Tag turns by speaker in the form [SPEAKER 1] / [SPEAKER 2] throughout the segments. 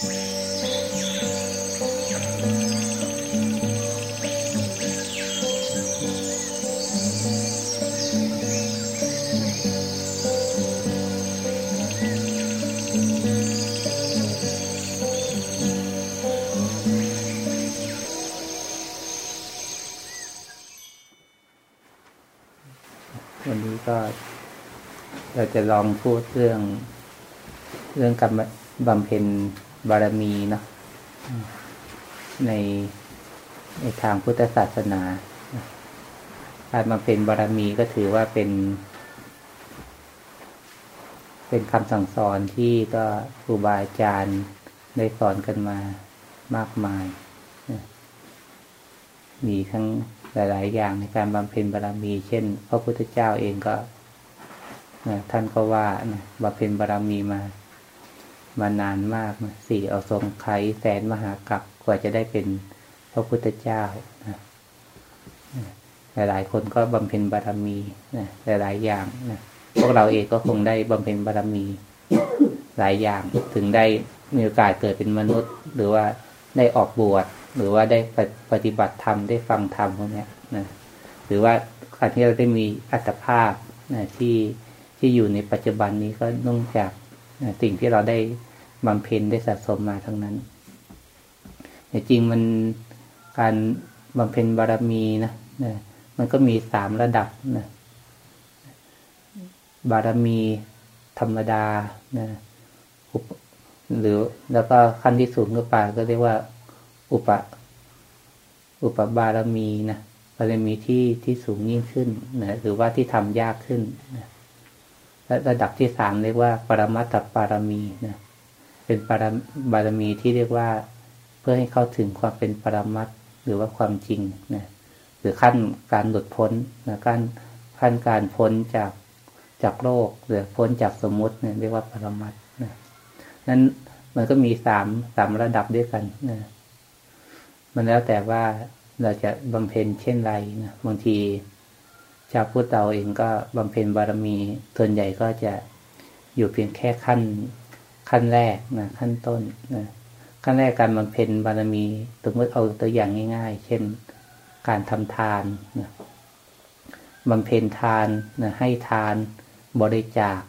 [SPEAKER 1] วันนี้ก็เราจะลองพูดเรื่องเรื่องการบำเพ็ญ บารมีเนาะในในทางพุทธศาสนาการบำเพ็ญบารมีก็ถือว่าเป็น เป็นคำสั่งสอนที่ก็ครูบาอาจารย์ได้สอนกันมามากมาย มีทั้งหลาย ๆ อย่างในการบำเพ็ญบารมี เช่น พระพุทธเจ้าเองก็ท่านก็ว่าบำเพ็ญบารมีมา มานานมากสี่เอาทรงไขแสนมหากรัปกว่าจะได้เป็นพระพุทธเจ้านะหลายๆคนก็บำเพ็ญบารมีนะหลายๆอย่างนะพวกเราเองก็คงได้บำเพ็ญบารมีหลายอย่างถึงได้มีโอกาสเกิดเป็นมนุษย์ หรือว่าได้ออกบวชหรือว่าได้ปฏิบัติธรรมได้ฟังธรรมพวกนี้นะหรือว่าการที่เราได้มีอัตภาพนะที่ที่อยู่ในปัจจุบันนี้ก็นื่องจากนะสิ่งที่เราได้ บำเพ็ญได้สะสมมาทั้งนั้นแต่จริงมันการบำเพ็ญบารมีนะนะมันก็มีสามระดับนะบารมีธรรมดานะหรือแล้วก็ขั้นที่สูงขึ้นไปก็เรียกว่า อุปอุปบารมีนะบารมีที่ที่สูงยิ่งขึ้นนะหรือว่าที่ทำยากขึ้นนะและระดับที่สามเรียกว่า ปรมัตถบารมีนะ เป็นปรบารมีที่เรียกว่าเพื่อให้เข้าถึงความเป็นปรมัตหรือว่าความจริงนะหรือขั้นการหลุดพ้นนะขั้นขั้นการพ้นจากจากโลกหรือพ้นจากสมมติเนี่ยเรียกว่าปรมัตนะนั้นมันก็มีสามสามระดับด้วยกันนะมันแล้วแต่ว่าเราจะบำเพ็ญเช่นไรนะบางทีชาวพุทธเราเองก็บำเพ็ญบารมีส่วนใหญ่ก็จะอยู่เพียงแค่ขั้น ขั้นแรกนะขั้นต้นนะขั้นแรกการบำเพ็ญบารมีสมมติเอาตัวอย่างง่าย ๆ เช่นการทำทานนะบำเพ็ญทานนะให้ทานบริจาค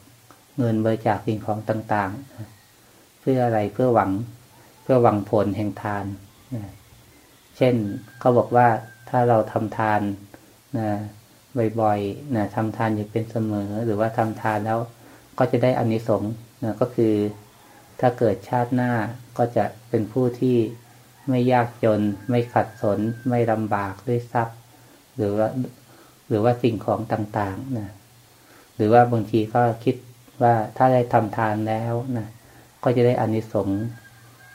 [SPEAKER 1] เงินบริจาคสิ่งของต่างๆนะเพื่ออะไรเพื่อหวังเพื่อหวังผลแห่งทานนะเช่นเขาบอกว่าถ้าเราทำทานนะบ่อยๆนะทำทานอยู่เป็นเสมอ หรือว่าทำทานแล้วก็จะได้อานิสงส์นะก็คือ ถ้าเกิดชาติหน้าก็จะเป็นผู้ที่ไม่ยากจน ไม่ขัดสน ไม่ลำบากด้วยทรัพย์ หรือว่าหรือว่าสิ่งของต่างๆนะหรือว่าบางทีก็คิดว่าถ้าได้ทำทานแล้วนะก็จะได้อานิสงส์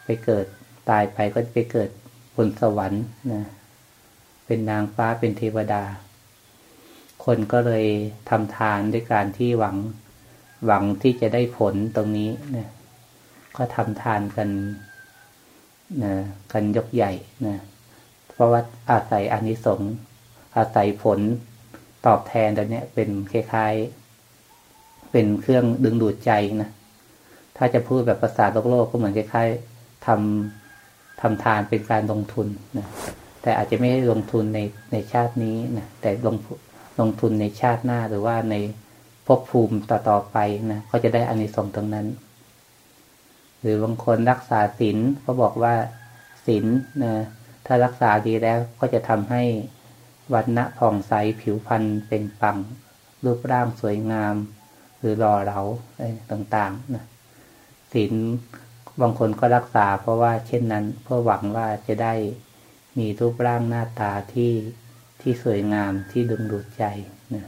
[SPEAKER 1] ไปเกิดตายไปก็ไปเกิดบนสวรรค์นะเป็นนางฟ้าเป็นเทวดา คนก็เลยทำทานด้วยการที่หวังหวังที่จะได้ผลตรงนี้นะ ก็ทำทานกันนะกันยกใหญ่นะเพราะว่าอาศัยอานิสงส์อาศัยผลตอบแทนตัวนี้เป็นคล้ายๆ เป็นเครื่องดึงดูดใจนะถ้าจะพูดแบบภาษาโลกโลกก็เหมือนคล้ายๆทำทำทานเป็นการลงทุนนะแต่อาจจะไม่ได้ลงทุนในในชาตินี้นะแต่ลงลงทุนในชาติหน้าหรือว่าในภพภูมิต่อๆไปนะก็จะได้อานิสงส์ตรงนั้น หรือบางคนรักษาศีลก็บอกว่าศีลนะถ้ารักษาดีแล้วก็จะทำให้วันณะผ่องใสผิวพรรณเป็นปัง รูปร่างสวยงาม หรือหล่อเหลาต่างๆนะศีลบางคนก็รักษา เพราะว่าเช่นนั้นเพื่อหวังว่าจะได้มีรูปร่างหน้าตาที่ที่สวยงามที่ดึงดูดใจนะ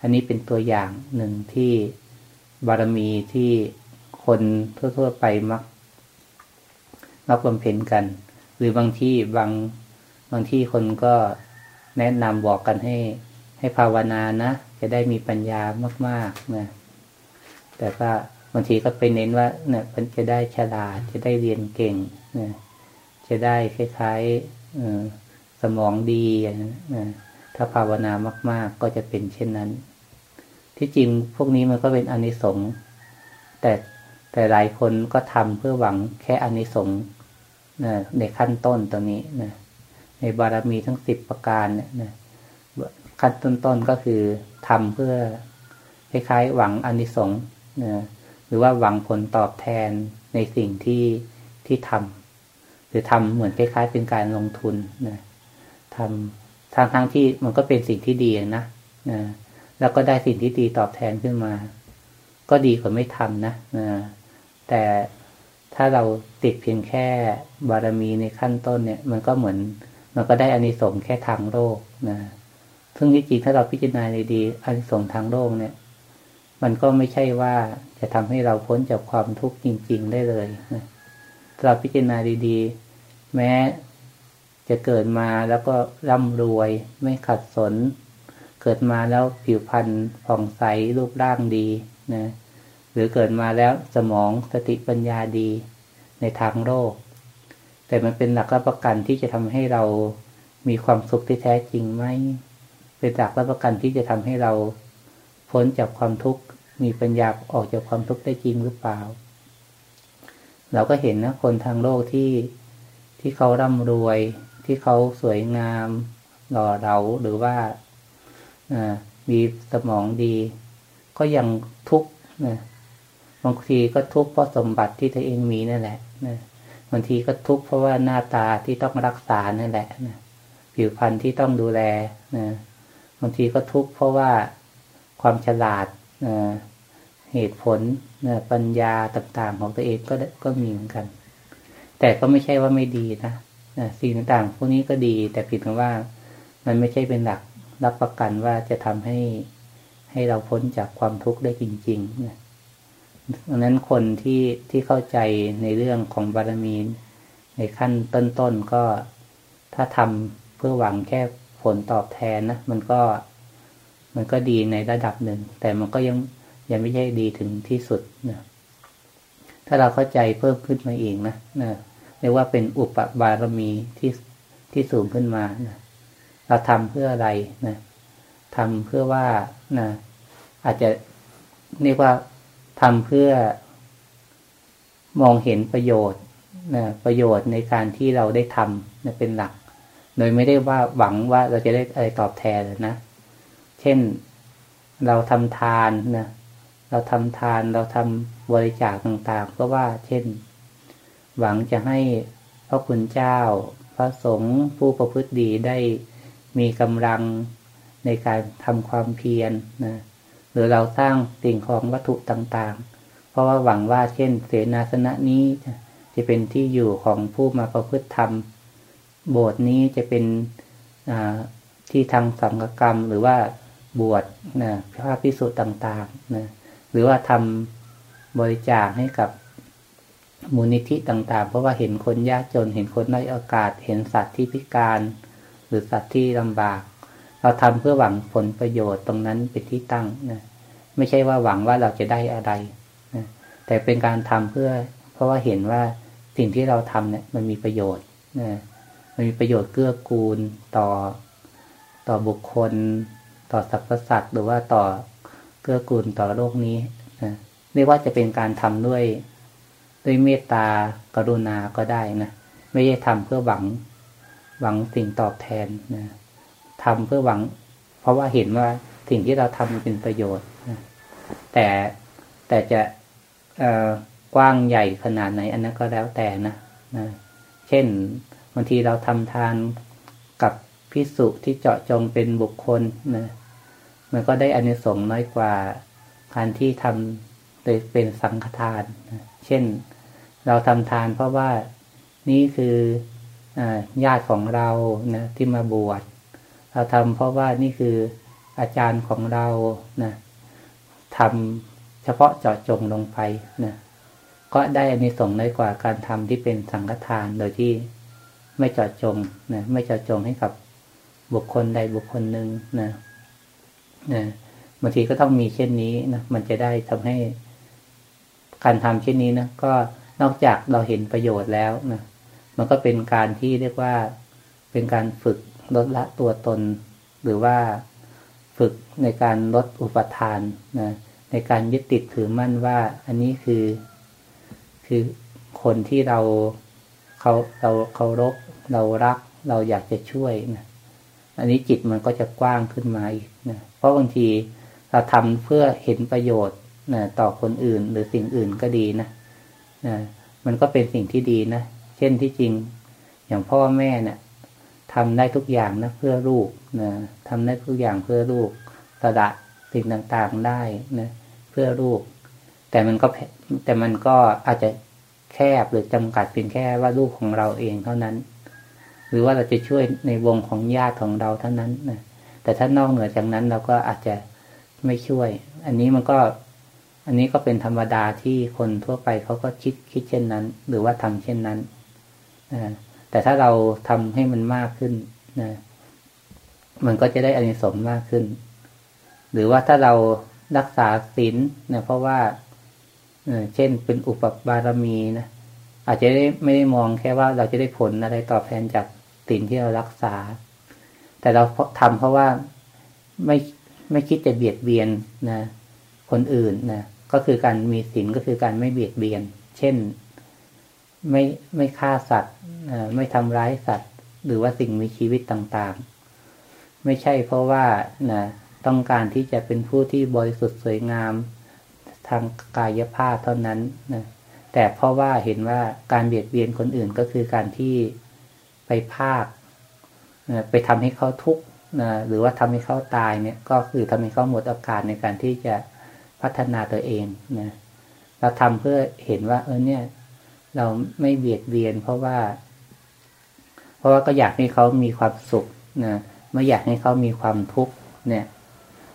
[SPEAKER 1] อันนี้เป็นตัวอย่างหนึ่งที่บารมีที่ คนทั่วๆไปมักมักบำเพ็ญกัน หรือบางที่บางบางที่คนก็แนะนำบอกกันให้ ให้ภาวนานะ จะได้มีปัญญามากๆนะแต่ก็บางทีก็ไปเน้นว่า เนี่ยมันจะได้ฉลาดจะได้เรียนเก่งนะจะได้คล้ายๆสมองดีนะถ้าภาวนามาก ๆ ก็จะเป็นเช่นนั้น ที่จริงพวกนี้มันก็เป็นอนิสงส์แต่ แต่หลายคนก็ทำเพื่อหวังแค่อนิสงส์นะในขั้นต้นตรงนี้นะในบารมีทั้งสิบประการเนี่ยนะขั้นต้นๆก็คือทำเพื่อคล้ายๆหวังอนิสงส์นะหรือว่าหวังผลตอบแทนในสิ่งที่ที่ทำหรือทำเหมือนคล้ายๆ เป็นการลงทุนนะทำทางทั้งที่มันก็เป็นสิ่งที่ดีนะนะแล้วก็ได้สิ่งที่ดีตอบแทนขึ้นมา ก็ดีกว่าไม่ทำนะนะ แต่ถ้าเราติดเพียงแค่บารมีในขั้นต้นเนี่ย มันก็เหมือน มันก็ได้อานิสงส์แค่ทางโลกนะซึ่งที่จริงถ้าเราพิจารณาดีๆอานิสงส์ทางโลกเนี่ย มันก็ไม่ใช่ว่าจะทำให้เราพ้นจากความทุกข์จริง ๆ ได้เลยนะเราพิจารณาดีๆ แม้จะเกิดมาแล้วก็ร่ำรวย ไม่ขัดสน เกิดมาแล้วผิวพรรณผ่องใสรูปร่างดีนะ หรือเกิดมาแล้วสมองสติปัญญาดีในทางโลก แต่มันเป็นหลักรับประกันที่จะทำให้เรามีความสุขที่แท้จริงไหมเป็นหลักรับประกันที่จะทำให้เราพ้นจากความทุกข์มีปัญญาออกจากความทุกข์ได้จริงหรือเปล่า เราก็เห็นนะคนทางโลกที่ที่เขาร่ำรวย ที่เขาสวยงามหล่อเหลาหรือว่ามีสมองดี ก็ยังทุกข์นะ บางทีก็ทุกข์เพราะสมบัติที่ตัวเองมีนั่นแหละนะบางทีก็ทุกข์เพราะว่าหน้าตาที่ต้องรักษานั่นแหละนะผิวพรรณที่ต้องดูแลนะบางทีก็ทุกข์เพราะว่าความฉลาดนะเหตุผลนะปัญญาต่างๆของตัวเองก็ก็มีเหมือนกัน แต่ก็ไม่ใช่ว่าไม่ดีนะนะสิ่งต่างๆพวกนี้ก็ดี แต่ผิดว่ามันไม่ใช่เป็นหลักรับประกันว่าจะทำให้ให้เราพ้นจากความทุกข์ได้จริงๆนะ ดังนั้นคนที่ที่เข้าใจในเรื่องของบารมี ในขั้นต้นๆก็ถ้าทำเพื่อหวังแค่ผลตอบแทนนะมันก็มันก็ดีในระดับหนึ่ง แต่มันก็ยังยังไม่ใช่ดีถึงที่สุดนะถ้าเราเข้าใจเพิ่มขึ้นมาเองนะนะเรียกว่าเป็นอุปบารมีที่ที่สูงขึ้นมานะเราทำเพื่ออะไรนะทำเพื่อว่านะอาจจะเรียกว่า ทำเพื่อมองเห็นประโยชน์นะประโยชน์ในการที่เราได้ทำนะเป็นหลัก โดยไม่ได้ว่าหวังว่าเราจะได้อะไรตอบแทนนะ เช่นเราทำทานนะเราทำทานเราทำบริจาคต่างๆ ก็ว่า เช่น หวังจะให้พระคุณเจ้า พระสงฆ์ผู้ประพฤติดีได้มีกำลังในการทำความเพียรนะ หรือเราสร้างสิ่งของวัตถุต่างๆ เพราะว่าหวังว่าเช่น เสนาสนะนี้จะเป็นที่อยู่ของผู้มาประพฤติธรรม โบสถ์นี้จะเป็นที่ทางสังฆกรรมหรือว่าบวชนะพระพิสุต่างๆนะหรือว่าทำบริจาคให้กับมูลนิธิต่าง ๆ เพราะว่าเห็นคนยากจน เห็นคนน้อยโอกาส เห็นสัตว์ที่พิการ หรือสัตว์ที่ลำบาก เราทำเพื่อหวังผลประโยชน์ตรงนั้นเป็นที่ตั้งนะไม่ใช่ว่าหวังว่าเราจะได้อะไรนะแต่เป็นการทำเพื่อ เพราะว่าเห็นว่าสิ่งที่เราทำเนี่ยมันมีประโยชน์นะมันมีประโยชน์เกื้อกูลต่อต่อบุคคล ต่อสรรพสัตว์หรือว่าต่อเกื้อกูลต่อโลกนี้นะเรียกว่าจะเป็นการทำด้วยด้วยเมตตากรุณาก็ได้นะไม่ใช่ทำเพื่อหวังหวังสิ่งตอบแทนนะ ทำเพื่อหวัง เพราะว่าเห็นว่าสิ่งที่เราทำเป็นประโยชน์แต่แต่จะกว้างใหญ่ขนาดไหน อันนั้นก็แล้วแต่นะนะเช่นบางทีเราทำทานกับพิสุที่เจาะจงเป็นบุคคลนะมันก็ได้อานิสงส์น้อยกว่าการที่ทำโดยเป็นสังฆทานนะเช่นเราทำทานเพราะว่านี่คืออญาติของเรานะที่มาบวช เราทำเพราะว่านี่คืออาจารย์ของเรานะทำเฉพาะเจาะจงลงไปนะก็ได้อันนี้ส่งน้อยกว่าการทำที่เป็นสังฆทานโดยที่ไม่เจาะจงนะไม่เจาะจงให้กับบุคคลใดบุคคลหนึ่งนะนะบางทีก็ต้องมีเช่นนี้นะมันจะได้ทำให้การทำเช่นนี้นะก็นอกจากเราเห็นประโยชน์แล้วนะมันก็เป็นการที่เรียกว่าเป็นการฝึก ลดละตัวตน หรือว่าฝึกในการลดอุปทานนะในการยึดติดถือมั่นว่า อันนี้คือ คือคนที่เราเขาเราเคารพเรารัก เราอยากจะช่วยนะอันนี้จิตมันก็จะกว้างขึ้นมาอีกนะเพราะบางทีเราทำเพื่อเห็นประโยชน์นะต่อคนอื่นหรือสิ่งอื่นก็ดีนะนะมันก็เป็นสิ่งที่ดีนะ เช่นที่จริง อย่างพ่อแม่เนะี่ย ทำได้ทุกอย่างนะเพื่อลูกนะทำได้ทุกอย่างเพื่อลูกสระสิ่งต่างๆได้นะเพื่อลูก แต่มันก็แต่มันก็อาจจะแคบหรือจำกัดเพียงแค่ว่าลูกของเราเองเท่านั้น หรือว่าเราจะช่วยในวงของญาติของเราเท่านั้นนะแต่ถ้านอกเหนือจากนั้นเราก็อาจจะไม่ช่วย อันนี้มันก็ อันนี้ก็เป็นธรรมดาที่คนทั่วไปเขาก็คิดคิดเช่นนั้น หรือว่าทำเช่นนั้นนะ แต่ถ้าเราทำให้มันมากขึ้นนะมันก็จะได้อานิสงส์มากขึ้น หรือว่าถ้าเรารักษาศีลนะเพราะว่าเช่นเป็นอุปบารมีนะอาจจะได้ไม่ได้มองแค่ว่าเราจะได้ผลอะไรตอบแทนจากศีลที่เรารักษา แต่เราทำเพราะว่าไม่ไม่คิดจะเบียดเบียนนะคนอื่นนะก็คือการมีศีลก็คือการไม่เบียดเบียน เช่น ไม่ไม่ฆ่าสัตว์ไม่ทำร้ายสัตว์ หรือว่าสิ่งมีชีวิตต่างๆ ไม่ใช่เพราะว่านะต้องการที่จะเป็นผู้ที่บริสุทธิ์สวยงามทางกายภาพเท่านั้นนะแต่เพราะว่าเห็นว่าการเบียดเบียนคนอื่นก็คือการที่ไปภาคนะไปทำให้เขาทุกข์นะหรือว่าทำให้เขาตายเนี่ย ก็คือทำให้เขาหมดโอกาสในการที่จะพัฒนาตัวเองนะเราทำเพื่อเห็นว่า เออเนี่ย เราไม่เบียดเบียน เพราะว่า เพราะว่าก็อยากให้เขามีความสุขนะไม่อยากให้เขามีความทุกข์เนี่ย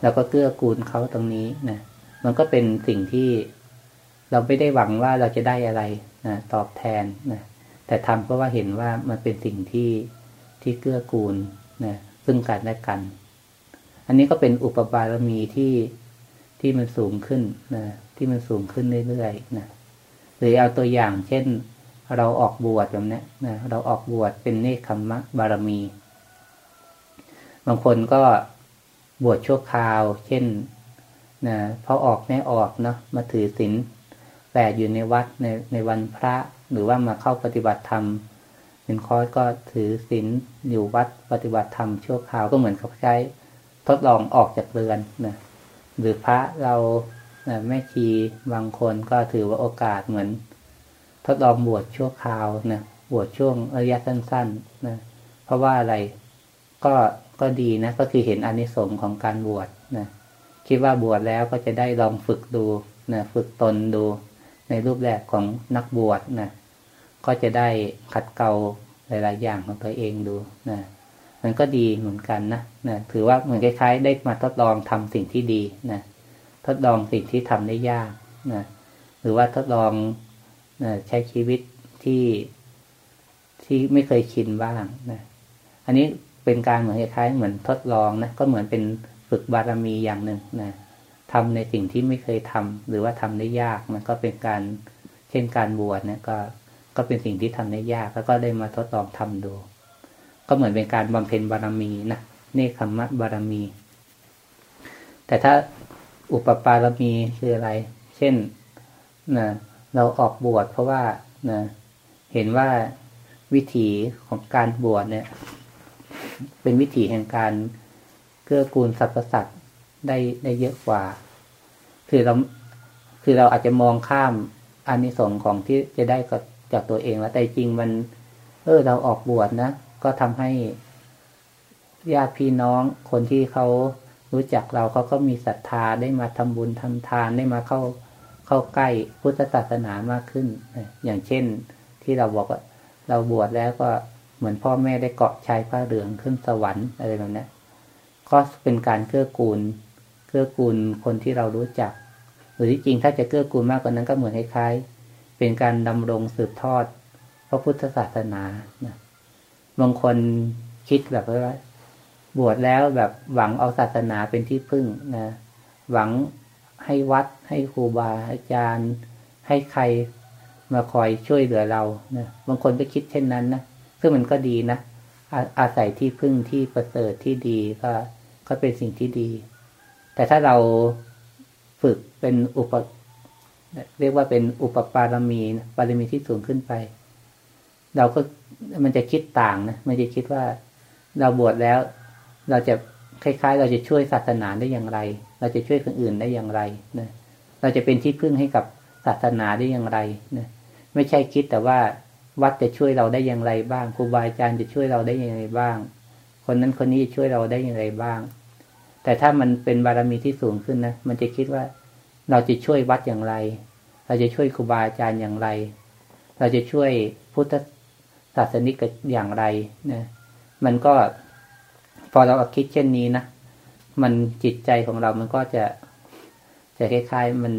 [SPEAKER 1] เราก็เกื้อกูลเขาตรงนี้นะมันก็เป็นสิ่งที่เราไม่ได้หวังว่าเราจะได้อะไรนะตอบแทนนะแต่ทำเพราะว่าเห็นว่ามันเป็นสิ่งที่ที่เกื้อกูลนะซึ่งกันและกัน อันนี้ก็เป็นอุปบารมีที่ที่มันสูงขึ้นนะที่มันสูงขึ้นเรื่อยๆนะ หรือเอาตัวอย่าง เช่น เราออกบวชแบบนี้นะเราออกบวชเป็นเนคขมมะบารมี บางคนก็บวชชั่วคราว เช่นนะพอออกแม่ออกเนาะมาถือศีลแปดอยู่ในวัดในในวันพระ หรือว่ามาเข้าปฏิบัติธรรมเป็นคอร์สก็ถือศีลอยู่วัดปฏิบัติธรรมชั่วคราวก็เหมือนกับใช้ทดลองออกจากเรือนนะหรือพระเรา นะแม่ชีบางคนก็ถือว่าโอกาสเหมือน ทดลองบวชชั่วคราวนะบวชช่วงระยะสั้นๆนะเพราะว่าอะไรก็ก็ดีนะ ก็คือเห็นอานิสงส์ของการบวชนะคิดว่าบวชแล้วก็จะได้ลองฝึกดูนะฝึกตนดูในรูปแบบของนักบวชนะก็จะได้ขัดเกลาหลายๆอย่างของตัวเองดูนะมันก็ดีเหมือนกันนะนะถือว่าเหมือนคล้ายๆ ได้มาทดลองทำสิ่งที่ดีนะ ทดลองสิ่งที่ทำได้ยากนะหรือว่าทดลองนะใช้ชีวิตที่ที่ไม่เคยชินบ้างนะอันนี้เป็นการเหมือนคล้ายๆเหมือนทดลองนะก็เหมือนเป็นฝึกบารมีอย่างหนึ่งนะทำในสิ่งที่ไม่เคยทำหรือว่าทำได้ยากมันก็เป็นการเช่นการบวชเนี่ยก็ก็เป็นสิ่งที่ทำได้ยากแล้วก็ได้มาทดลองทำดู ก็เหมือนเป็นการบำเพ็ญบารมีนะเนคขมะบารมี แต่ถ้า อุปปารมีคืออะไร เช่นนะเราออกบวชเพราะว่านะเห็นว่าวิถีของการบวชเนี่ย เป็นวิถีแห่งการเกื้อกูลสรรพสัตว์ได้ได้เยอะกว่า คือเราคือเราอาจจะมองข้ามอานิสงส์ของที่จะได้จากตัวเองแล้วแต่จริงมัน เออเราออกบวชนะ ก็ทำให้ญาติพี่น้องคนที่เขา รู้จักเราเขาก็มีศรัทธาได้มาทำบุญทำทานได้มาเข้าเข้าใกล้พุทธศาสนามากขึ้น อย่างเช่นที่เราบอกว่าเราบวชแล้วก็เหมือนพ่อแม่ได้เกาะชายผ้าเหลืองขึ้นสวรรค์อะไรแบบนี้ก็เป็นการเกื้อกูล เกื้อกูลคนที่เรารู้จัก หรือที่จริงถ้าจะเกื้อกูลมากกว่านั้นก็เหมือนคล้ายๆ เป็นการดำรงสืบทอด พระพุทธศาสนานะบางคนคิดแบบว่า บวชแล้วแบบหวังเอาศาสนาเป็นที่พึ่งนะหวังให้วัดให้ครูบาอาจารย์ ให้ใครมาคอยช่วยเหลือเรานะบางคนก็คิดเช่นนั้นนะซึ่งมันก็ดีนะอาอาศัยที่พึ่งที่ประเสริฐที่ดีก็ก็เป็นสิ่งที่ดี แต่ถ้าเราฝึกเป็นอุปเรียกว่าเป็นอุปปารมีบารมีที่สูงขึ้นไป เราก็มันจะคิดต่างนะมันจะคิดว่าเราบวชแล้ว เราจะคล้ายๆ เราจะช่วยศาสนาได้อย่างไร เราจะช่วยคนอื่นได้อย่างไรนะเราจะเป็นที่พึ่งให้กับศาสนาได้อย่างไรนะไม่ใช่คิดแต่ว่าวัดจะช่วยเราได้อย่างไรบ้างครูบาอาจารย์จะช่วยเราได้อย่างไรบ้าง คนนั้นคนนี้จะช่วยเราได้อย่างไรบ้าง แต่ถ้ามันเป็นบารมีที่สูงขึ้นนะมันจะคิดว่าเราจะช่วยวัดอย่างไร เราจะช่วยครูบาอาจารย์อย่างไร เราจะช่วยพุทธศาสนิกอย่างไรนะมันก็ พอเราคิดเช่นนี้นะมันจิตใจของเรามันก็จะจะคล้ายๆมัน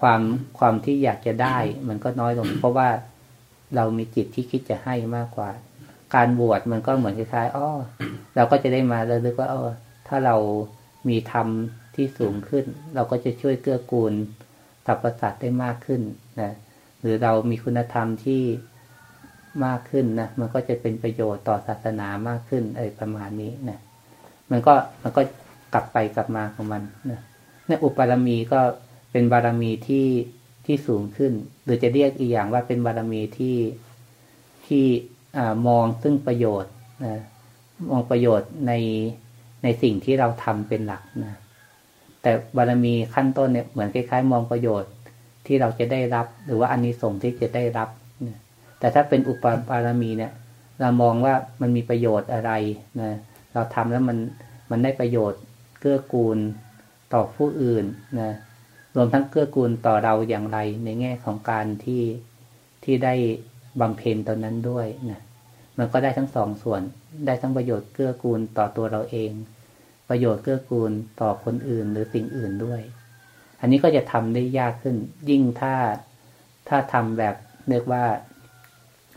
[SPEAKER 1] ความความที่อยากจะได้ มันก็น้อยลง เพราะว่าเรามีจิตที่คิดจะให้มากกว่า การบวชมันก็เหมือนคล้ายๆอ้อเราก็จะได้มาระลึกว่าอ้อถ้าเรามีธรรมที่สูงขึ้น เราก็จะช่วยเกื้อกูลสรรพสัตว์ได้มากขึ้นนะหรือเรามีคุณธรรมที่ มากขึ้นนะมันก็จะเป็นประโยชน์ต่อศาสนามากขึ้นอะไรประมาณนี้นะมันก็มันก็กลับไปกลับมาของมันนะนี่อุปารมีก็เป็นบารมีที่ที่สูงขึ้น หรือจะเรียกอีกอย่างว่าเป็นบารมีที่ที่อมองซึ่งประโยชน์นะมองประโยชน์ในในสิ่งที่เราทำเป็นหลักนะแต่บารมีขั้นต้นเนี่ยเหมือนคล้ายๆ มองประโยชน์ที่เราจะได้รับ หรือว่าอันนี้ส่งที่จะได้รับนะ แต่ถ้าเป็นอุปบารมีเนี่ย เรามองว่ามันมีประโยชน์อะไรนะเราทำแล้วมันมันได้ประโยชน์เกื้อกูลต่อผู้อื่นนะรวมทั้งเกื้อกูลต่อเราอย่างไรในแง่ของการที่ที่ได้บำเพ็ญตอนนั้นด้วยนะมันก็ได้ทั้งสองส่วน ได้ทั้งประโยชน์เกื้อกูลต่อตัวเราเอง ประโยชน์เกื้อกูลต่อคนอื่นหรือสิ่งอื่นด้วย อันนี้ก็จะทำได้ยากขึ้น ยิ่งถ้าถ้าทำแบบเรียกว่า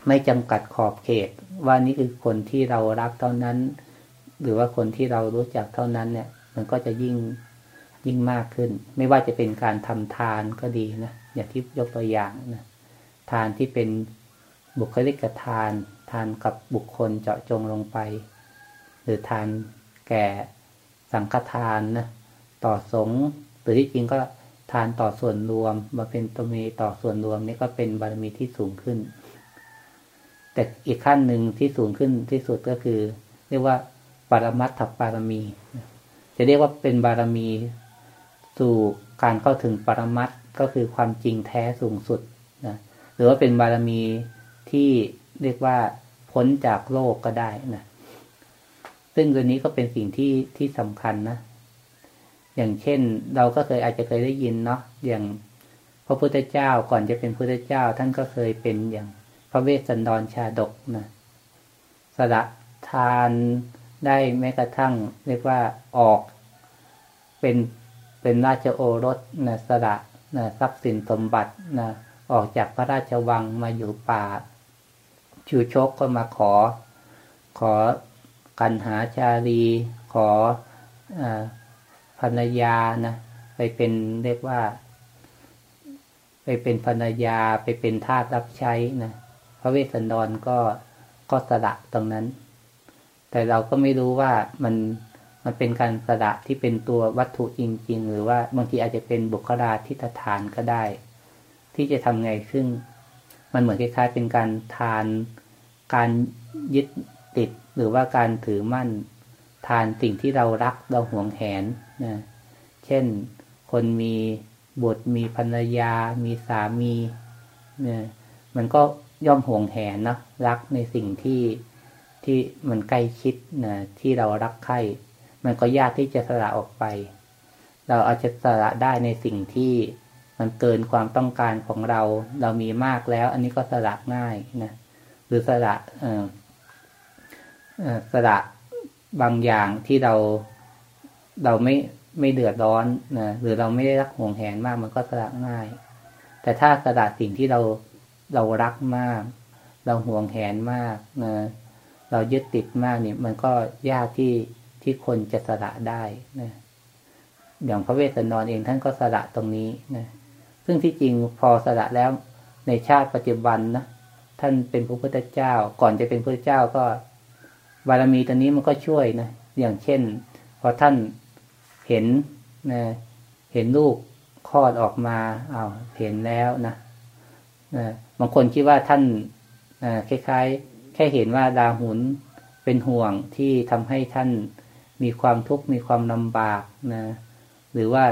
[SPEAKER 1] ไม่จำกัดขอบเขต ว่านี่คือคนที่เรารักเท่านั้น หรือว่าคนที่เรารู้จักเท่านั้นเนี่ย มันก็จะยิ่งยิ่งมากขึ้น ไม่ว่าจะเป็นการทำทานก็ดีนะอย่างที่ยกตัวอย่างนะทานที่เป็นบุคลิกทาน ทานกับบุคคลเจาะจงลงไป หรือทานแก่สังฆทานนะต่อสงหรือที่จริงก็ทานต่อส่วนรวมมาเป็นตัวมีต่อส่วนรวมนี่ก็เป็นบารมีที่สูงขึ้น แต่อีกขั้นหนึ่งที่สูงขึ้นที่สุดก็คือ เรียกว่าปรมัตถบารมี จะเรียกว่าเป็นบารมี สู่การเข้าถึงปรมัตก็คือความจริงแท้สูงสุดนะหรือว่าเป็นบารมีที่เรียกว่าพ้นจากโลกก็ได้นะซึ่งตัวนี้ก็เป็นสิ่งที่ที่สำคัญนะ อย่างเช่นเราก็เคยอาจจะเคยได้ยินเนาะอย่างพระพุทธเจ้าก่อนจะเป็นพระพุทธเจ้า ท่านก็เคยเป็นอย่าง พระเวสสันดรชาดกนะสละทานได้แม้กระทั่ง เรียกว่าออก เป็นเป็นราชโอรสนะสละนะทรัพย์สินสมบัตินะออกจากพระราชวังมาอยู่ป่าชูชกก็มาขอ ขอกันหาชาลีขออภรรยานะไปเป็นเรียกว่า ไปเป็นภรรยาไปเป็นทาสรับใช้นะ พระเวสสันดรก็ก็สละตรงนั้น แต่เราก็ไม่รู้ว่ามันมันเป็นการสละที่เป็นตัววัตถุจริง ๆ หรือว่าบางทีอาจจะเป็นบุคลาธิฐานก็ได้ ที่จะทำไงซึ่ง มันเหมือนคล้ายๆเป็นการทาน การยึดติดหรือว่าการถือมั่น ทานสิ่งที่เรารักเราหวงแหนนะเช่นคนมีบุตรมีภรรยา มีสามีเนี่ยมันก็ ย่อมห่วงแหนนะรักในสิ่งที่ที่มันใกล้ชิดนะที่เรารักใคร่มันก็ยากที่จะสละออกไป เราอาจจะสละได้ในสิ่งที่มันเกินความต้องการของเรา เรามีมากแล้ว อันนี้ก็สละง่ายนะหรือสละเออสละบางอย่างที่เราเราไม่ไม่เดือดร้อนนะหรือเราไม่ได้รักห่วงแหนมากมันก็สละง่าย แต่ถ้าสละสิ่งที่เรา เรารักมาก เราห่วงแหนมากนะเรายึดติดมากเนี่ย มันก็ยากที่ที่คนจะสละได้นะอย่างพระเวสสันดรเองท่านก็สละตรงนี้นะซึ่งที่จริงพอสละแล้วในชาติปัจจุบันนะท่านเป็นพระพุทธเจ้า ก่อนจะเป็นพระเจ้าก็บารมีตอนนี้มันก็ช่วยนะอย่างเช่น พอท่านเห็นนะเห็นลูกคลอดออกมาเอาเห็นแล้วนะ บางคนคิดว่าท่านคล้ายๆ แค่เห็นว่าดาหุนเป็นห่วงที่ทำให้ท่านมีความทุกข์มีความลำบากนะหรือว่า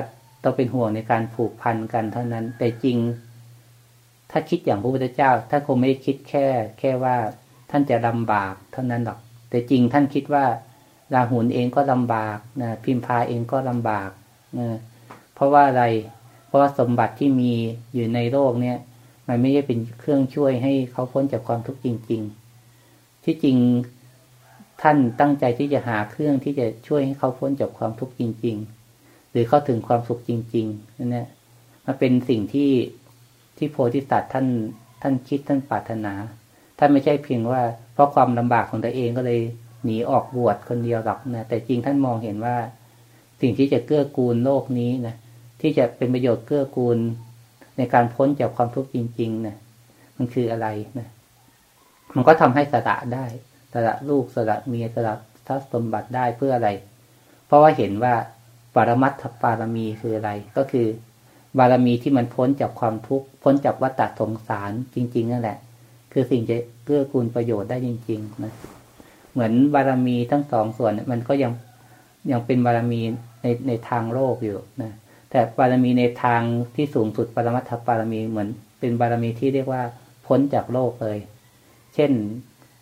[SPEAKER 1] ต้องเป็นห่วงในการผูกพันกันเท่านั้น แต่จริง ถ้าคิดอย่างพระพุทธเจ้าท่านคงไม่ได้คิดแค่ แค่ว่าท่านจะลำบากเท่านั้นหรอก แต่จริงท่านคิดว่าราหุนเองก็ลำบากนะพิมพาเองก็ลำบากนะเพราะว่าอะไร เพราะสมบัติที่มีอยู่ในโลกเนี่ย มันไม่ได้เป็นเครื่องช่วยให้เขาพ้นจากความทุกข์จริง ๆ ที่จริงท่านตั้งใจที่จะหาเครื่องที่จะช่วยให้เขาพ้นจากความทุกข์จริง ๆ หรือเข้าถึงความสุขจริงๆนั่นแหละมันเป็นสิ่งที่ที่โพธิสัตว์ท่านท่านคิดท่านปรารถนาท่านไม่ใช่เพียงว่า เพราะความลำบากของตัวเองก็เลยหนีออกบวชคนเดียวหรอกนะแต่จริงท่านมองเห็นว่า สิ่งที่จะเกื้อกูลโลกนี้นะที่จะเป็นประโยชน์เกื้อกูล ในการพ้นจากความทุกข์จริงๆนะมันคืออะไรนะมันก็ทำให้สละได้สละลูกสละเมียสละทรัพย์สมบัติได้เพื่ออะไร เพราะว่าเห็นว่าปรมัตถปารมีคืออะไร ก็คือบารมีที่มันพ้นจากความทุกข์พ้นจากวัฏสงสารจริง ๆ นั่นแหละ คือสิ่งจะเกื้อกูลประโยชน์ได้จริง ๆ นะ เหมือนบารมีทั้งสองส่วนมันก็ยังยังเป็นบารมีในในทางโลกอยู่นะ แต่บารมีในทางที่สูงสุดปรมัตถบารมีเหมือนเป็นบารมีที่เรียกว่าพ้นจากโลกเลย เช่น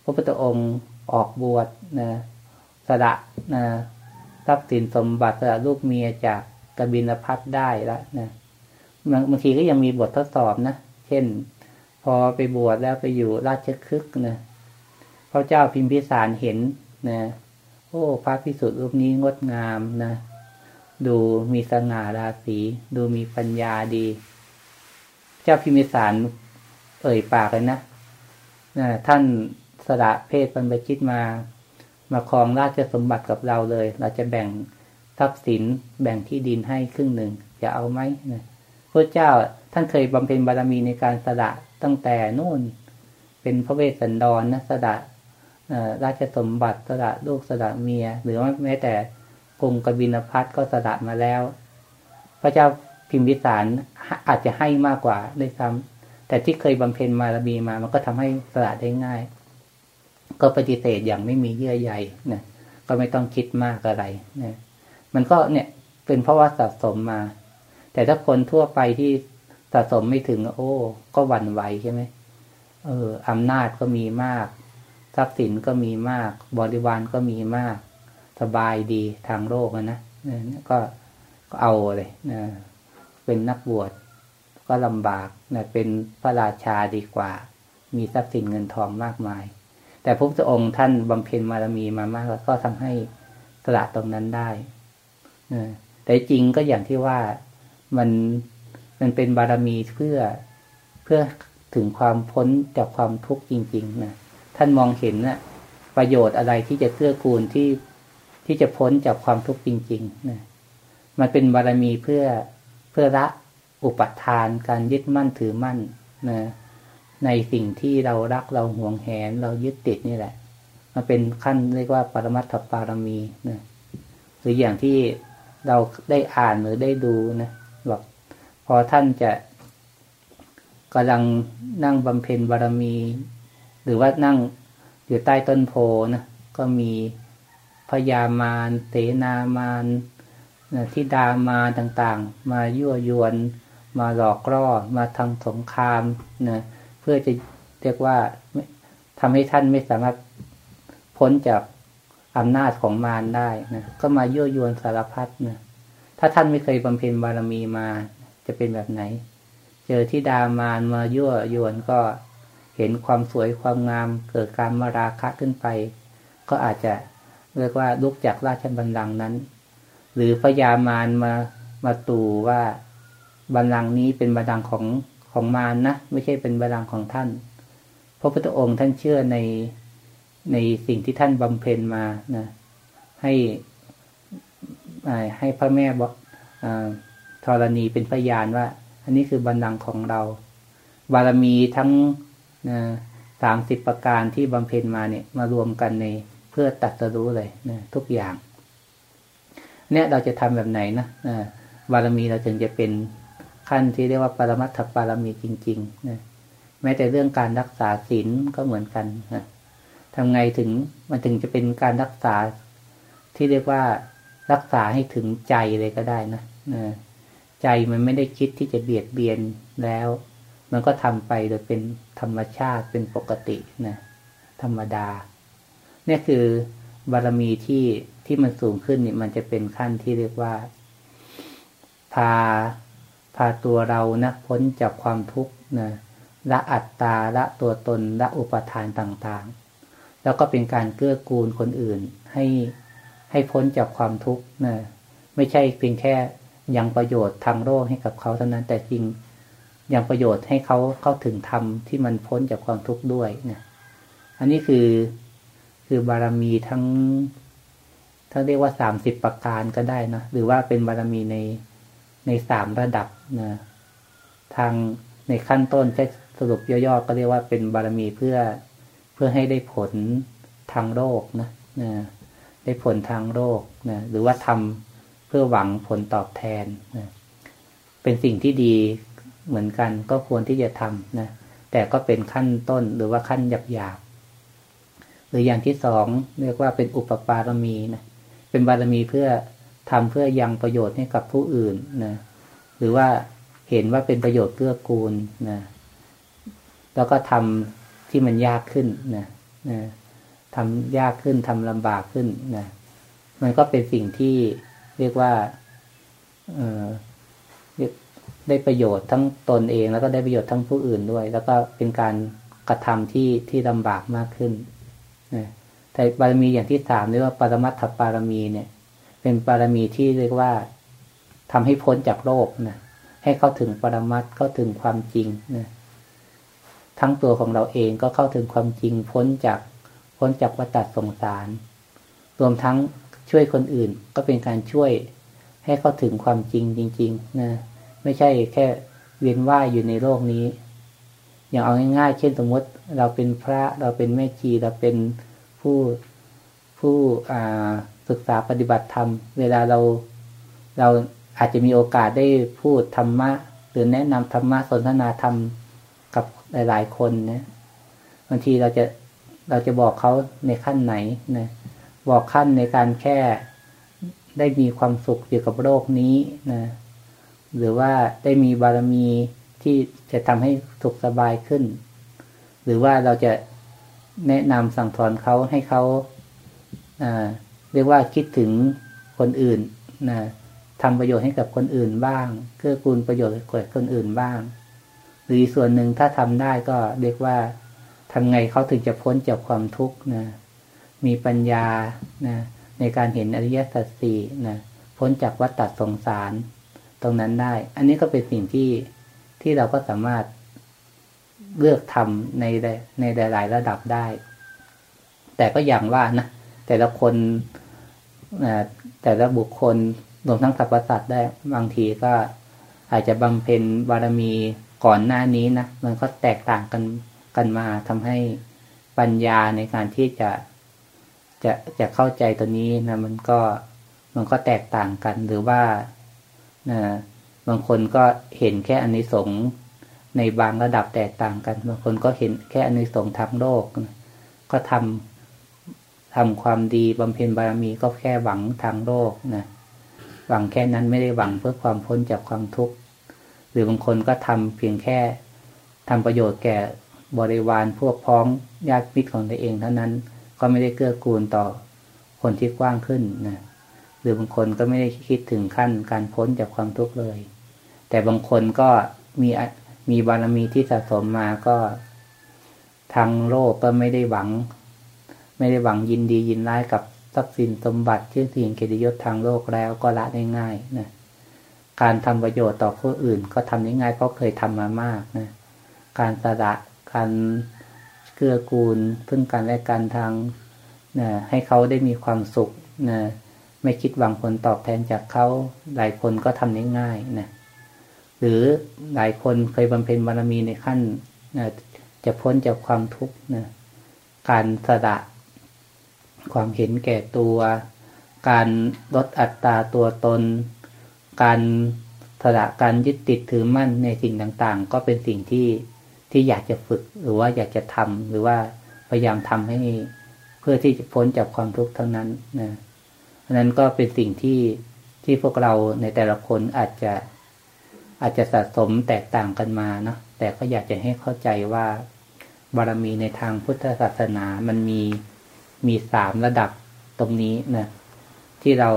[SPEAKER 1] พระพุทธองค์ออกบวชนะสละนะทรัพย์สินสมบัติสละลูกเมียจากกบินพัทได้แล้วนะบางทีก็ยังมีบททดสอบนะ เช่น พอไปบวชแล้วไปอยู่ราชคฤห์นะพระเจ้าพิมพิสารเห็นนะ โอ้ พระพิสุทธิ์รูปนี้งดงามนะ ดูมีสง่าราศีดูมีปัญญาดี เจ้าพิมิสารเอ่ยปากเลยนะนะท่านสละเพศบรรพชิตมา มาครองราชสมบัติกับเราเลย เราจะแบ่งทรัพย์สินแบ่งที่ดินให้ครึ่งหนึ่งจะเอาไหมนะพระเจ้าท่านเคยบำเพ็ญบารมีในการสละตั้งแต่นู่น เป็นพระเวสสันดรนนะสละราชสมบัติสละลูกสละเมีย หรือว่าแม้แต่ กรุงกบินพัทก็สละมาแล้ว พระเจ้าพิมพิสารอาจจะให้มากกว่าด้วยซ้ำแต่ที่เคยบำเพ็ญบารมีมา มันก็ทำให้สละได้ง่าย ก็ปฏิเสธอย่างไม่มีเยื่อใยนะก็ไม่ต้องคิดมากอะไรนะมันก็เนี่ยเป็นเพราะว่าสะสมมา แต่ถ้าคนทั่วไปที่สะสมไม่ถึง โอ้ ก็หวั่นไหวใช่ไหมเอออำนาจก็มีมาก ทรัพย์สินก็มีมาก บริวารก็มีมาก สบายดีทางโลกนะนะก็ก็เอาเลยนะเป็นนักบวชก็ลำบากนะเป็นพระราชาดีกว่า มีทรัพย์สินเงินทองมากมาย แต่พระพุทธองค์ท่านบำเพ็ญบารมีมามากแล้วก็ทำให้สละตรงนั้นได้แต่จริงก็อย่างที่ว่ามันมันเป็นบารมีเพื่อเพื่อถึงความพ้นจากความทุกข์จริง ๆนะท่านมองเห็นนะประโยชน์อะไรที่จะเกื้อกูลที่ ที่จะพ้นจากความทุกข์จริงๆนะมันเป็นบารมีเพื่อเพื่อละอุปทานการยึดมั่นถือมั่นนะในสิ่งที่เรารักเราห่วงแหน เรายึดติดนี่แหละ มันเป็นขั้นเรียกว่าปรมัตถปารมีนะหรืออย่างที่เราได้อ่านหรือได้ดูนะบอกพอท่านจะกำลังนั่งบำเพ็ญบารมี หรือว่านั่งอยู่ใต้ต้นโพนะก็มี พญามารเสนามารที่ดามาต่างๆ มายั่วยวน มาหลอกล่อมาทำสงครามนะพื่อจะเรียกว่าทำให้ท่านไม่สามารถพ้นจากอำนาจของมารได้นะก็มายั่วยวนสารพัดนะถ้าท่านไม่เคยบำเพ็ญบารมีมาจะเป็นแบบไหน เจอที่ดามารมายั่วยวนก็เห็นความสวยความงามเกิดการมาราคะขึ้นไป ก็อาจจะ เรียกว่าลุกจากราชบัลลังก์นั้น หรือพญามารมามาตู่ว่าบัลลังก์นี้เป็นบัลลังก์ของของมารนนะไม่ใช่เป็นบาลังของท่าน พระพุทธองค์ท่านเชื่อในในสิ่งที่ท่านบำเพ็ญมานะให้ให้พระแม่บอกธรณีเป็นพยานว่า อันนี้คือบัลลังก์ของเรา บารมีทั้งสามสิบประการที่บำเพ็ญมาเนี่ยมารวมกันใน พื่อตัดสรู้เลยนะทุกอย่าง เนี่ยเราจะทำแบบไหนนะบารมีเราถึงจะเป็นขั้นที่เรียกว่าปรมัตถปารมีจริงๆนะแม้แต่เรื่องการรักษาศีลก็เหมือนกันนะทำไงถึงมันถึงจะเป็นการรักษาที่เรียกว่ารักษาให้ถึงใจเลยก็ได้นะนะใจมันไม่ได้คิดที่จะเบียดเบียนแล้ว มันก็ทำไปโดยเป็นธรรมชาติเป็นปกตินะธรรมดา เนี่ยคือบารมีที่ที่มันสูงขึ้นนี่มันจะเป็นขั้นที่เรียกว่า พาพาตัวเรานะพ้นจากความทุกข์นะละอัตตาละตัวตนละอุปทานต่างๆ แล้วก็เป็นการเกื้อกูลคนอื่น ให้ให้พ้นจากความทุกข์นะไม่ใช่เพียงแค่ยังประโยชน์ทางโลกให้กับเขาเท่านั้นแต่จริงยังประโยชน์ให้เขาเข้าถึงธรรมที่มันพ้นจากความทุกข์ด้วยนะอันนี้คือ คือบารมีทั้งถ้าเรียกว่าสามสิบประการก็ได้นะหรือว่าเป็นบารมีในในสามระดับนะทางในขั้นต้นแค่สรุปย่อๆก็เรียกว่าเป็นบารมีเพื่อเพื่อให้ได้ผลทางโลกนะนะได้ผลทางโลกนะหรือว่าทำเพื่อหวังผลตอบแทนนะเป็นสิ่งที่ดีเหมือนกันก็ควรที่จะทำนะแต่ก็เป็นขั้นต้นหรือว่าขั้นหยาบ หรืออย่างที่สองเรียกว่าเป็นอุปปารมีนะเป็นบารมีเพื่อทำเพื่อยังประโยชน์ให้กับผู้อื่นนะหรือว่าเห็นว่าเป็นประโยชน์เกื้อกูลนะแล้วก็ทำที่มันยากขึ้นนะนะทำยากขึ้นทำลำบากขึ้นนะมันก็เป็นสิ่งที่เรียกว่าเออได้ประโยชน์ทั้งตนเอง แล้วก็ได้ประโยชน์ทั้งผู้อื่นด้วย แล้วก็เป็นการกระทำที่ที่ลำบากมากขึ้น แต่บารมีอย่างที่สามเรียกว่าปรมัตถปารมีเนี่ย เป็นบารมีที่เรียกว่าทำให้พ้นจากโลกนะให้เข้าถึงปรมัตเข้าถึงความจริงนะทั้งตัวของเราเองก็เข้าถึงความจริงพ้นจากพ้นจากวัฏสงสาร รวมทั้งช่วยคนอื่นก็เป็นการช่วยให้เข้าถึงความจริงจริง ๆ นะ ไม่ใช่แค่เวียนว่ายอยู่ในโลกนี้ อย่างเอาง่ายๆ เช่นสมมติเราเป็นพระเราเป็นแม่ชีเราเป็นผู้ผู้ศึกษาปฏิบัติธรรม เวลาเราเราอาจจะมีโอกาสได้พูดธรรมะ หรือแนะนำธรรมะสนทนาธรรมกับหลาย ๆ คนนะบางทีเราจะเราจะบอกเขาในขั้นไหนนะบอกขั้นในการแค่ได้มีความสุขอยู่กับโลกนี้นะหรือว่าได้มีบารมี ที่จะทำให้สุขสบายขึ้น หรือว่าเราจะแนะนำสั่งสอนเขาให้เขาเรียกว่าคิดถึงคนอื่นนะทำประโยชน์ให้กับคนอื่นบ้างเกื้อกูลประโยชน์ให้กับคนอื่นบ้าง หรือส่วนหนึ่งถ้าทำได้ก็เรียกว่าทำไงเขาถึงจะพ้นจากความทุกข์นะมีปัญญานะในการเห็นอริยสัจสี่นะพ้นจากวัฏฏสงสาร ตรงนั้นได้ อันนี้ก็เป็นสิ่งที่ ที่เราก็สามารถเลือกทำในในหลายระดับได้ แต่ก็อย่างว่านะแต่ละคนแต่ละบุคคลรวมทั้งสรรพสัตว์ได้บางทีก็อาจจะบำเพ็ญบารมีก่อนหน้านี้นะมันก็แตกต่างกันกันมาทำให้ปัญญาในการที่จะจะจะเข้าใจตัวนี้นะมันก็มันก็แตกต่างกันหรือว่านะ บางคนก็เห็นแค่อนนิสงส์ในบางระดับแตกต่างกัน บางคนก็เห็นแค่อนนิสงส์ทางโลก ก็ทำทำความดีบำเพ็ญบารมีก็แค่หวังทางโลกนะหวังแค่นั้นไม่ได้หวังเพื่อความพ้นจากความทุกข์หรือบางคนก็ทำเพียงแค่ทำประโยชน์แก่บริวารพวกพ้องญาติมิตรของตัวเองเท่านั้นก็ไม่ได้เกื้อกูลต่อคนที่กว้างขึ้นนะหรือบางคนก็ไม่ได้คิดถึงขั้นการพ้นจากความทุกข์เลย แต่บางคนก็มีมีบารมีที่สะสมมาก็ทางโลกก็ไม่ได้หวัง ไม่ได้หวังยินดียินร้ายกับทรัพย์สินสมบัติชื่อเสียงเกียรติยศทางโลกแล้วก็ละได้ง่ายนะการทำประโยชน์ต่อผู้อื่นก็ทำได้ง่ายเพราะเคยทำมามากนะการสละการเกื้อกูลพึ่งกันและกันทางนะให้เขาได้มีความสุขนะไม่คิดหวังผลตอบแทนจากเขาหลายคนก็ทำได้ง่ายนะ หรือหลายคนเคยบำเพ็ญบารมีในขั้นจะพ้นจากความทุกข์นะการสละความเห็นแก่ตัว การลดอัตราตัวตน การสละการยึดติดถือมั่นในสิ่งต่างๆ ก็เป็นสิ่งที่ที่อยากจะฝึกหรือว่าอยากจะทำหรือว่าพยายามทำให้เพื่อที่จะพ้นจากความทุกข์ทั้งนั้นนะนั้นก็เป็นสิ่งที่ที่พวกเราในแต่ละคนอาจจะ อาจจะสะสมแตกต่างกันมาเนาะแต่ก็อยากจะให้เข้าใจว่าบารมีในทางพุทธศาสนามันมีมีสามระดับตรงนี้นะที่เรา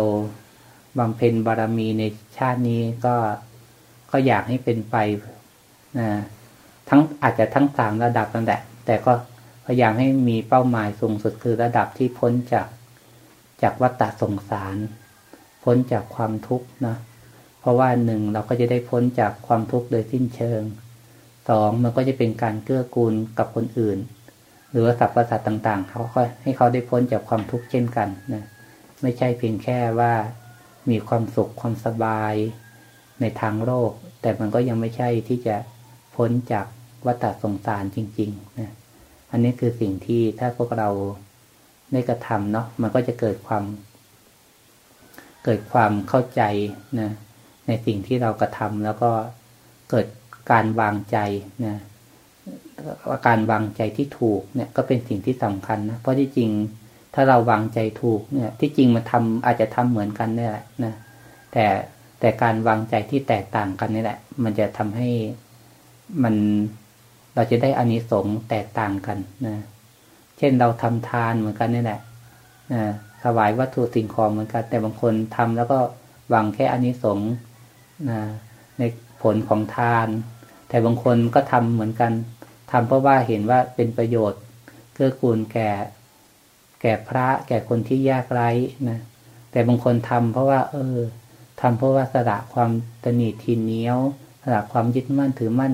[SPEAKER 1] บำเพ็ญบารมีในชาตินี้ก็ก็อยากให้เป็นไปนะทั้งอาจจะทั้งสามระดับนั่นแหละแต่ก็พยายามให้มีเป้าหมายสูงสุดคือระดับที่พ้นจากจากวัฏสงสาร พ้นจากความทุกข์นะ เพราะว่าหนึ่งเราก็จะได้พ้นจากความทุกข์โดยสิ้นเชิงสองมันก็จะเป็นการเกื้อกูลกับคนอื่น หรือว่าสรรพสัตว์ต่างๆ เขาก็ให้เขาได้พ้นจากความทุกข์เช่นกันนะไม่ใช่เพียงแค่ว่ามีความสุขความสบายในทางโลกแต่มันก็ยังไม่ใช่ที่จะพ้นจากวัฏสงสารจริงๆนะอันนี้คือสิ่งที่ถ้าพวกเราได้กระทำเนาะมันก็จะเกิดความ เกิดความเข้าใจนะ ในสิ่งที่เรากระทำแล้วก็เกิดการวางใจนะการวางใจที่ถูกเนี่ยก็เป็นสิ่งที่สำคัญนะเพราะที่จริงถ้าเราวางใจถูกเนี่ย ที่จริงมันทำอาจจะทำเหมือนกันนี่แหละนะแต่แต่การวางใจที่แตกต่างกันนี่แหละ มันจะทำให้มันเราจะได้อานิสงส์แตกต่างกันนะเช่นเราทำทานเหมือนกันนี่แหละนะถวายวัตถุสิ่งของเหมือนกัน แต่บางคนทำแล้วก็หวังแค่อานิสงส์ นะในผลของทาน แต่บางคนก็ทำเหมือนกันทำเพราะว่าเห็นว่าเป็นประโยชน์เกื้อกูลแก่ แก่พระ แก่คนที่ยากไร้นะแต่บางคนทำเพราะว่า เออทำเพราะว่าสละความตนีทีเนี้ยวสละความยึดมั่นถือมั่น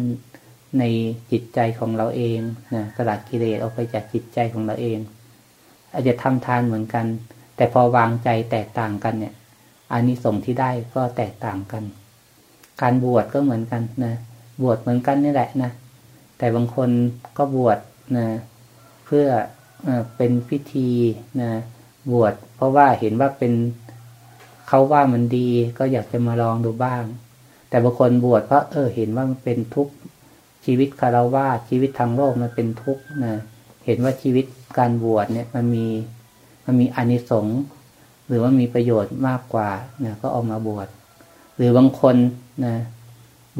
[SPEAKER 1] ในจิตใจของเราเองนะสละกิเลสออกไปจากจิตใจของเราเอง อาจจะทำทานเหมือนกัน แต่พอวางใจแตกต่างกันเนี่ยอานิสงส์ที่ได้ก็แตกต่างกัน การบวชก็เหมือนกันนะบวชเหมือนกันนี่แหละนะแต่บางคนก็บวชนะเพื่อเป็นพิธีนะบวชเพราะว่าเห็นว่าเป็นเขาว่ามันดีก็อยากจะมาลองดูบ้าง แต่บางคนบวชเพราะเออเห็นว่ามันเป็นทุกข์ชีวิตคารวะชีวิตทางโลกมันเป็นทุกข์นะเห็นว่าชีวิตการบวชเนี่ยมันมีมันมีอานิสงส์หรือว่ามีประโยชน์มากกว่านะก็ออกมาบวช หรือบางคนนะ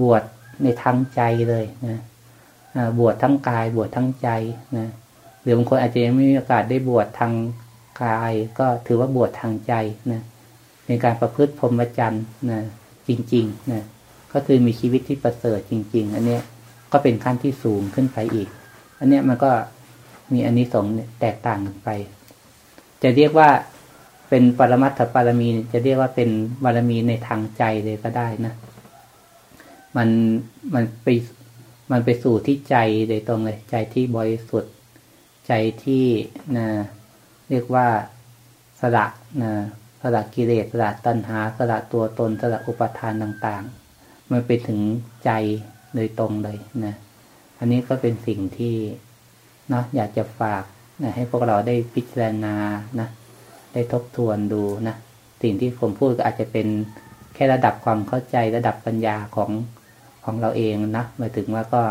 [SPEAKER 1] บวชในทางใจเลยนะบวชทั้งกายบวชทั้งใจนะหรือบางคนอาจจะยังไม่มีโอกาสได้บวชทางกาย ก็ถือว่าบวชทางใจนะในการประพฤติพรหมจรรย์นะจริงๆนะก็คือมีชีวิตที่ประเสริฐจริง ๆ อันนี้ก็เป็นขั้นที่สูงขึ้นไปอีก อันนี้มันก็มีอันนี้สงแตกต่างกันไป จะเรียกว่า เป็นปรมัตถปารมีจะเรียกว่าเป็นบารมีในทางใจเลยก็ได้นะ มันมันไปมันไปสู่ที่ใจโดยตรงเลย ใจที่บริสุทธิ์ใจที่นะเรียกว่าสละนะสละกิเลสสละตัณหาสละตัวตนสละอุปทานต่าง ๆ มันไปถึงใจโดยตรงเลยนะอันนี้ก็เป็นสิ่งที่เนาะอยากจะฝากนะให้พวกเราได้พิจารณานะ ได้ทบทวนดูนะสิ่งที่ผมพูดก็อาจจะเป็นแค่ระดับความเข้าใจระดับปัญญาของของเราเองนะหมายถึงว่าก็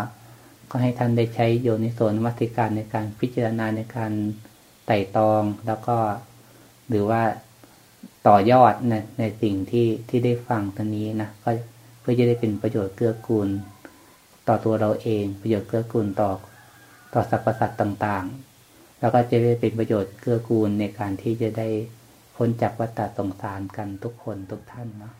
[SPEAKER 1] ก็ให้ท่านได้ใช้โยนิโสนมัติการในการพิจารณาในการไต่ตองแล้วก็หรือว่าต่อยอดในในสิ่งที่ที่ได้ฟังตอนนี้นะก็เพื่อจะได้เป็นประโยชน์เกื้อกูล ต่อตัวเราเอง ประโยชน์เกื้อกูลต่อต่อสรรพสัตว์ต่าง ๆ แล้วก็จะได้เป็นประโยชน์เกื้อกูลในการที่จะได้พ้นจากวัฏฏะสงสารกันทุกคนทุกท่านเนาะ